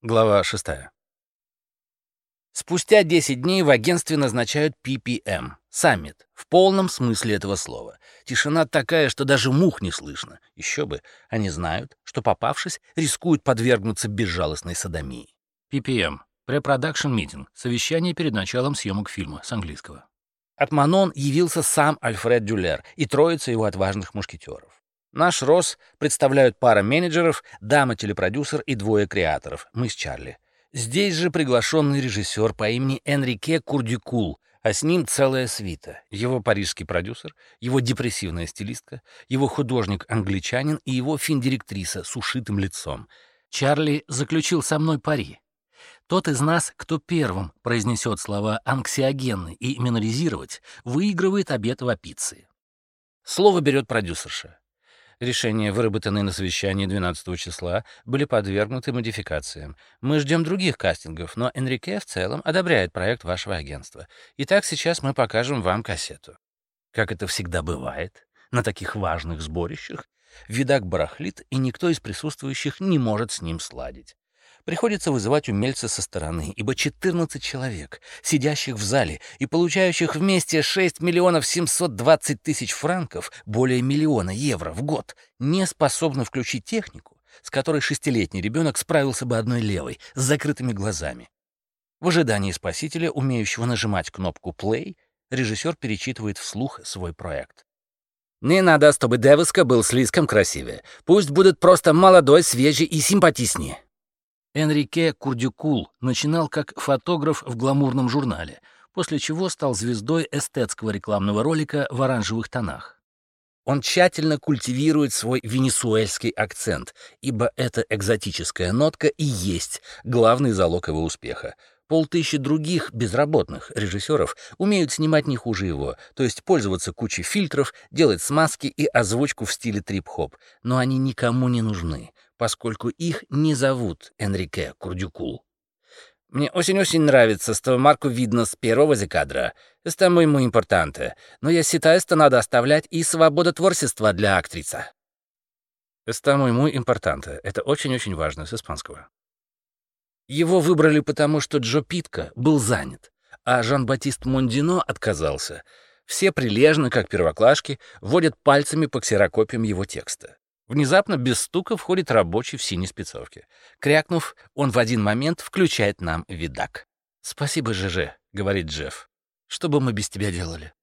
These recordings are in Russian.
Глава 6. Спустя 10 дней в агентстве назначают PPM — саммит, в полном смысле этого слова. Тишина такая, что даже мух не слышно. Еще бы, они знают, что, попавшись, рискуют подвергнуться безжалостной садомии. Pre-Production Meeting, совещание перед началом съемок фильма с английского. От Манон явился сам Альфред Дюлер и троица его отважных мушкетеров. Наш РОС представляют пара менеджеров, дама-телепродюсер и двое креаторов, мы с Чарли. Здесь же приглашенный режиссер по имени Энрике Курдюкул, а с ним целая свита. Его парижский продюсер, его депрессивная стилистка, его художник-англичанин и его финдиректриса с ушитым лицом. Чарли заключил со мной пари. Тот из нас, кто первым произнесет слова «анксиогенный» и «миноризировать», выигрывает обед в апиции. Слово берет продюсерша. Решения, выработанные на совещании 12 числа, были подвергнуты модификациям. Мы ждем других кастингов, но Энрике в целом одобряет проект вашего агентства. Итак, сейчас мы покажем вам кассету. Как это всегда бывает на таких важных сборищах, видак барахлит, и никто из присутствующих не может с ним сладить. Приходится вызывать умельца со стороны, ибо 14 человек, сидящих в зале и получающих вместе 6 миллионов 720 тысяч франков, более миллиона евро в год, не способны включить технику, с которой шестилетний ребенок справился бы одной левой, с закрытыми глазами. В ожидании спасителя, умеющего нажимать кнопку «play», режиссер перечитывает вслух свой проект. «Не надо, чтобы девушка был слишком красивее. Пусть будет просто молодой, свежий и симпатичнее. Энрике Курдюкул начинал как фотограф в гламурном журнале, после чего стал звездой эстетского рекламного ролика в оранжевых тонах. Он тщательно культивирует свой венесуэльский акцент, ибо эта экзотическая нотка и есть главный залог его успеха. Полтысячи других безработных режиссеров умеют снимать не хуже его, то есть пользоваться кучей фильтров, делать смазки и озвучку в стиле трип-хоп, но они никому не нужны поскольку их не зовут Энрике Курдюкул. Мне очень-очень нравится, что марку видно с первого закадра. Это моему импортанте. Но я считаю, что надо оставлять и свободу творчества для актриса. Это моему импортанте. Это очень-очень важно с испанского. Его выбрали потому, что Джо Питка был занят, а Жан-Батист Мондино отказался. Все прилежно, как первоклашки, водят пальцами по ксерокопиям его текста. Внезапно без стука входит рабочий в синей спецовке. Крякнув, он в один момент включает нам видак. «Спасибо, ЖЖ», — говорит Джефф. «Что бы мы без тебя делали?»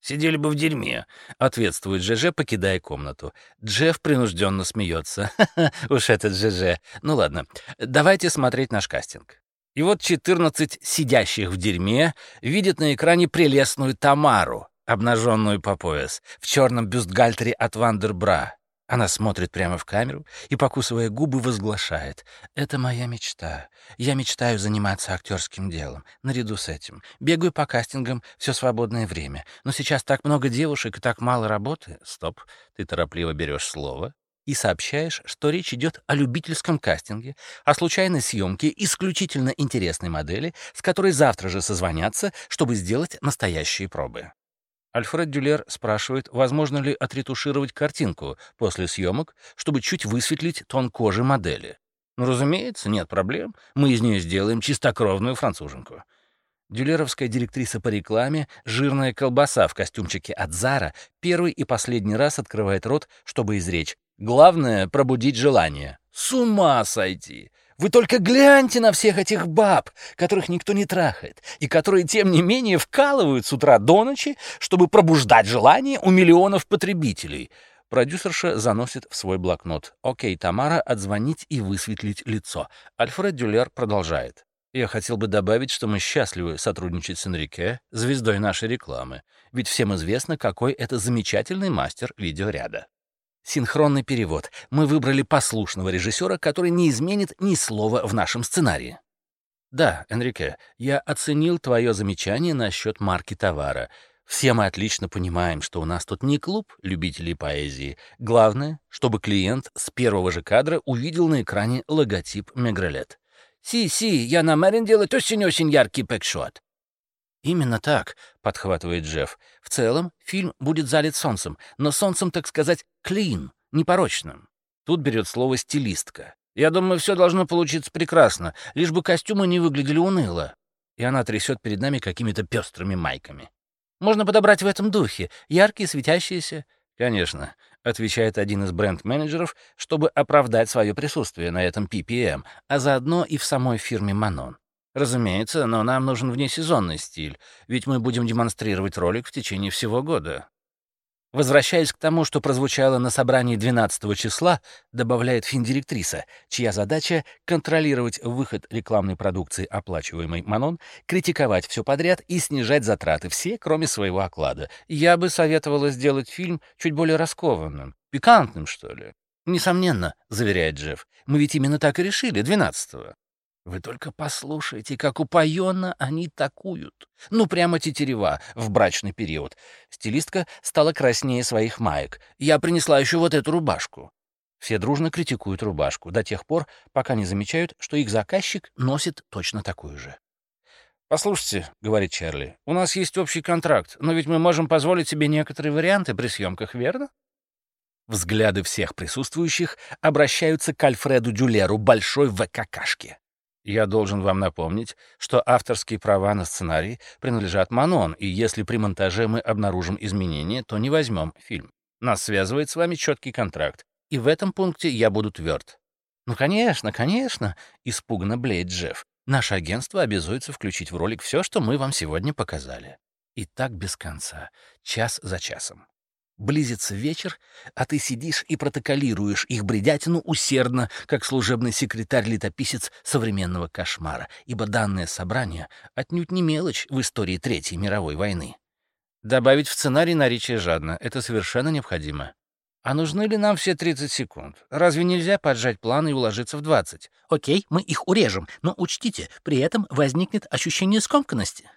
«Сидели бы в дерьме», — ответствует ЖЖ, покидая комнату. Джефф принужденно смеется. «Ха-ха, уж этот ЖЖ. Ну ладно, давайте смотреть наш кастинг». И вот 14 сидящих в дерьме видят на экране прелестную Тамару, обнаженную по пояс, в черном бюстгальтере от Вандербра, она смотрит прямо в камеру и, покусывая губы, возглашает. «Это моя мечта. Я мечтаю заниматься актерским делом. Наряду с этим. Бегаю по кастингам все свободное время. Но сейчас так много девушек и так мало работы». Стоп. Ты торопливо берешь слово и сообщаешь, что речь идет о любительском кастинге, о случайной съемке исключительно интересной модели, с которой завтра же созвонятся, чтобы сделать настоящие пробы. Альфред Дюлер спрашивает, возможно ли отретушировать картинку после съемок, чтобы чуть высветлить тон кожи модели. Ну, разумеется, нет проблем. Мы из нее сделаем чистокровную француженку. Дюлеровская директриса по рекламе, жирная колбаса в костюмчике от Зара, первый и последний раз открывает рот, чтобы изречь. Главное — пробудить желание. С ума сойти! Вы только гляньте на всех этих баб, которых никто не трахает, и которые, тем не менее, вкалывают с утра до ночи, чтобы пробуждать желание у миллионов потребителей. Продюсерша заносит в свой блокнот. «Окей, Тамара, отзвонить и высветлить лицо». Альфред Дюлер продолжает. Я хотел бы добавить, что мы счастливы сотрудничать с Энрике, звездой нашей рекламы, ведь всем известно, какой это замечательный мастер видеоряда. Синхронный перевод. Мы выбрали послушного режиссера, который не изменит ни слова в нашем сценарии. Да, Энрике, я оценил твое замечание насчет марки товара. Все мы отлично понимаем, что у нас тут не клуб любителей поэзии. Главное, чтобы клиент с первого же кадра увидел на экране логотип Мегрелет. «Си-си, я намерен делать очень-очень яркий пэкшот. «Именно так», — подхватывает Джефф. «В целом, фильм будет залит солнцем, но солнцем, так сказать, клин, непорочным». Тут берет слово стилистка. Я думаю, все должно получиться прекрасно, лишь бы костюмы не выглядели уныло. И она трясет перед нами какими-то пестрыми майками. Можно подобрать в этом духе, яркие, светящиеся. Конечно, отвечает один из бренд-менеджеров, чтобы оправдать свое присутствие на этом PPM, а заодно и в самой фирме Манон. Разумеется, но нам нужен внесезонный стиль, ведь мы будем демонстрировать ролик в течение всего года. Возвращаясь к тому, что прозвучало на собрании 12 числа, добавляет финдиректриса, чья задача — контролировать выход рекламной продукции, оплачиваемой Манон, критиковать все подряд и снижать затраты, все, кроме своего оклада. Я бы советовала сделать фильм чуть более раскованным, пикантным, что ли. «Несомненно», — заверяет Джефф, — «мы ведь именно так и решили, 12-го». Вы только послушайте, как упоенно они такуют. Ну, прямо тетерева в брачный период. Стилистка стала краснее своих маек. Я принесла еще вот эту рубашку. Все дружно критикуют рубашку до тех пор, пока не замечают, что их заказчик носит точно такую же. «Послушайте», — говорит Чарли, — «у нас есть общий контракт, но ведь мы можем позволить себе некоторые варианты при съемках, верно?» Взгляды всех присутствующих обращаются к Альфреду Дюлеру, большой ВККшке. Я должен вам напомнить, что авторские права на сценарий принадлежат Манон, и если при монтаже мы обнаружим изменения, то не возьмем фильм. Нас связывает с вами четкий контракт, и в этом пункте я буду тверд. «Ну, конечно, конечно», — испуганно блеет Джефф. «Наше агентство обязуется включить в ролик все, что мы вам сегодня показали». И так без конца, час за часом. Близится вечер, а ты сидишь и протоколируешь их бредятину усердно, как служебный секретарь-летописец современного кошмара, ибо данное собрание отнюдь не мелочь в истории Третьей мировой войны. Добавить в сценарий наречие жадно — это совершенно необходимо. А нужны ли нам все 30 секунд? Разве нельзя поджать план и уложиться в 20? Окей, мы их урежем, но учтите, при этом возникнет ощущение скомканности.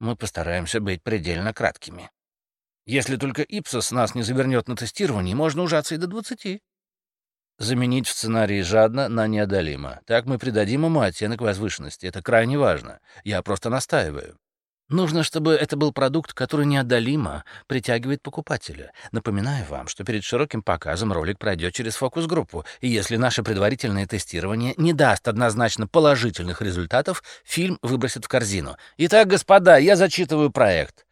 Мы постараемся быть предельно краткими. Если только Ипсос нас не завернет на тестировании, можно ужаться и до двадцати. Заменить в сценарии жадно на неодолимо. Так мы придадим ему оттенок возвышенности. Это крайне важно. Я просто настаиваю. Нужно, чтобы это был продукт, который неодолимо притягивает покупателя. Напоминаю вам, что перед широким показом ролик пройдет через фокус-группу, и если наше предварительное тестирование не даст однозначно положительных результатов, фильм выбросят в корзину. Итак, господа, я зачитываю проект.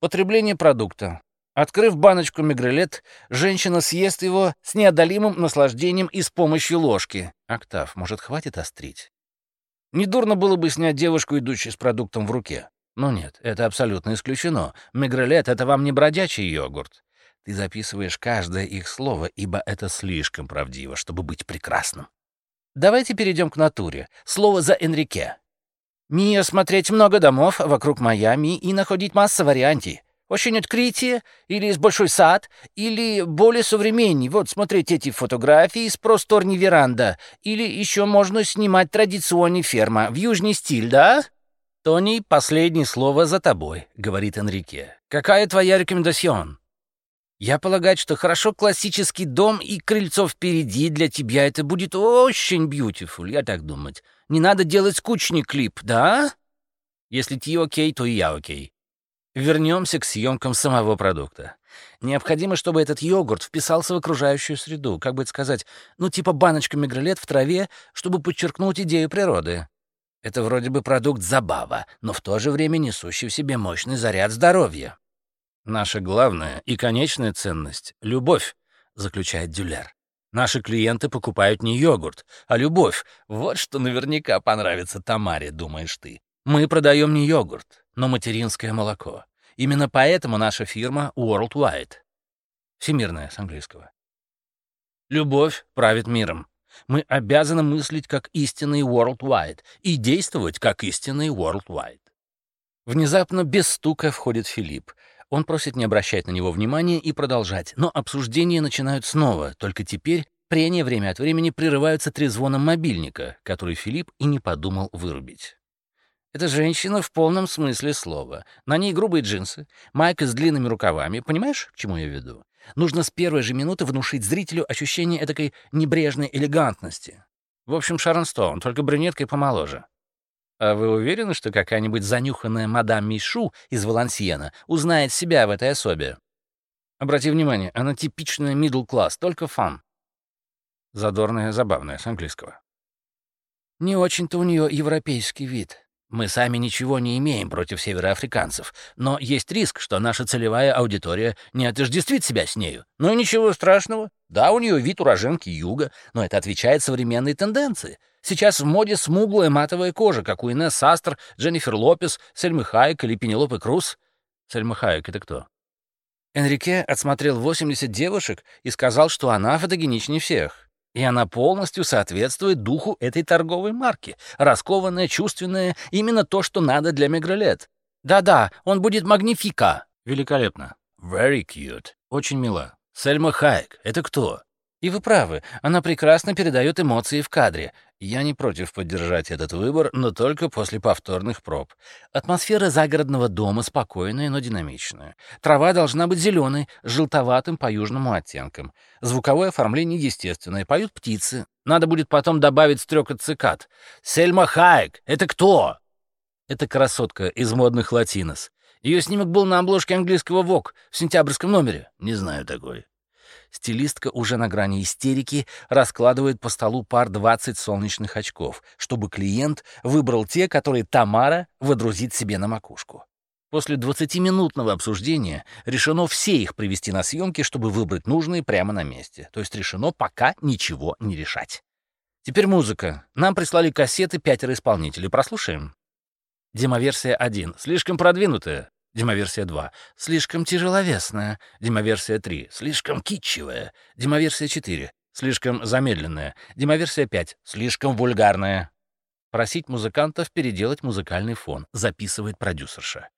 Потребление продукта. Открыв баночку мигрелет, женщина съест его с неодолимым наслаждением и с помощью ложки. Октав, может, хватит острить? Недурно было бы снять девушку, идущую с продуктом в руке. Но нет, это абсолютно исключено. Мигрелет — это вам не бродячий йогурт. Ты записываешь каждое их слово, ибо это слишком правдиво, чтобы быть прекрасным. Давайте перейдем к натуре. Слово за Энрике. Мне смотреть много домов вокруг Майами и находить масса вариантов. Очень открытие, или с большой сад, или более современный. Вот, смотреть эти фотографии с просторной веранда. Или еще можно снимать традиционный ферма в южный стиль, да? «Тони, последнее слово за тобой», — говорит Энрике. «Какая твоя рекомендацион?» «Я полагаю, что хорошо классический дом и крыльцо впереди для тебя это будет очень beautiful, я так думать. Не надо делать скучный клип, да? Если ты окей, то и я окей. Вернемся к съемкам самого продукта. Необходимо, чтобы этот йогурт вписался в окружающую среду, как бы это сказать, ну типа баночка мигролет в траве, чтобы подчеркнуть идею природы. Это вроде бы продукт забава, но в то же время несущий в себе мощный заряд здоровья. Наша главная и конечная ценность — любовь, заключает Дюлер. Наши клиенты покупают не йогурт, а любовь. Вот что наверняка понравится Тамаре, думаешь ты. Мы продаем не йогурт, но материнское молоко. Именно поэтому наша фирма Worldwide. Всемирная с английского. Любовь правит миром. Мы обязаны мыслить как истинный Worldwide и действовать как истинный Worldwide. Внезапно без стука входит Филипп. Он просит не обращать на него внимания и продолжать, но обсуждения начинают снова, только теперь прения время от времени прерываются трезвоном мобильника, который Филипп и не подумал вырубить. Это женщина в полном смысле слова. На ней грубые джинсы, майка с длинными рукавами. Понимаешь, к чему я веду? Нужно с первой же минуты внушить зрителю ощущение этой небрежной элегантности. В общем, Шарон Стоун, только брюнеткой помоложе. А вы уверены, что какая-нибудь занюханная мадам Мишу из Валансиена узнает себя в этой особе? Обрати внимание, она типичная middle класс, только фан. Задорная, забавная, с английского. Не очень-то у нее европейский вид. Мы сами ничего не имеем против североафриканцев, но есть риск, что наша целевая аудитория не отождествит себя с нею. Ну и ничего страшного. Да, у нее вид уроженки юга, но это отвечает современной тенденции. Сейчас в моде смуглая матовая кожа, как у Инесс Астер, Дженнифер Лопес, Сельмы Хайек или Пенелопы Круз. Сельма Хайек — это кто? Энрике отсмотрел 80 девушек и сказал, что она фотогеничнее всех. И она полностью соответствует духу этой торговой марки. Раскованная, чувственная, именно то, что надо для Мегрелет. Да-да, он будет магнифика. Великолепно. Very cute. Очень мила. Сельма Хайек. Это кто? И вы правы, она прекрасно передает эмоции в кадре. Я не против поддержать этот выбор, но только после повторных проб. Атмосфера загородного дома спокойная, но динамичная. Трава должна быть зеленой, желтоватым по южному оттенкам. Звуковое оформление естественное, поют птицы. Надо будет потом добавить стрекот цикад. «Сельма Хайек! Это кто?» Это красотка из модных латинос. Ее снимок был на обложке английского ВОК в сентябрьском номере. Не знаю такой. Стилистка уже на грани истерики раскладывает по столу пар 20 солнечных очков, чтобы клиент выбрал те, которые Тамара выдрузит себе на макушку. После 20-минутного обсуждения решено все их привести на съемки, чтобы выбрать нужные прямо на месте. То есть решено пока ничего не решать. Теперь музыка. Нам прислали кассеты пятеро исполнителей. Прослушаем. Демоверсия 1. Слишком продвинутая. Демоверсия 2. Слишком тяжеловесная. Демоверсия 3. Слишком китчевая. Демоверсия 4. Слишком замедленная. Демоверсия 5. Слишком вульгарная. Просить музыкантов переделать музыкальный фон, записывает продюсерша.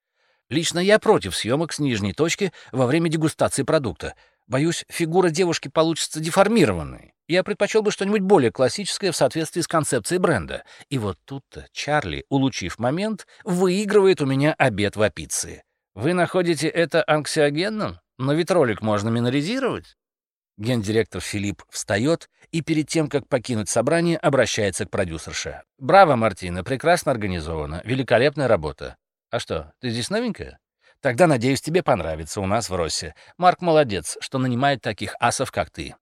Лично я против съемок с нижней точки во время дегустации продукта. Боюсь, фигура девушки получится деформированной. Я предпочел бы что-нибудь более классическое в соответствии с концепцией бренда. И вот тут-то Чарли, улучив момент, выигрывает у меня обед в апиции. Вы находите это анксиогенным? Но ведь ролик можно миноризировать. Гендиректор Филипп встает и перед тем, как покинуть собрание, обращается к продюсерше. «Браво, Мартина, прекрасно организовано, великолепная работа. А что, ты здесь новенькая? Тогда, надеюсь, тебе понравится у нас в Россе. Марк молодец, что нанимает таких асов, как ты».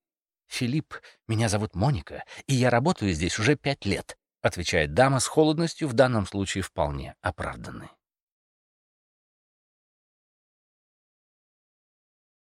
«Филипп, меня зовут Моника, и я работаю здесь уже пять лет», отвечает дама с холодностью, в данном случае вполне оправданной.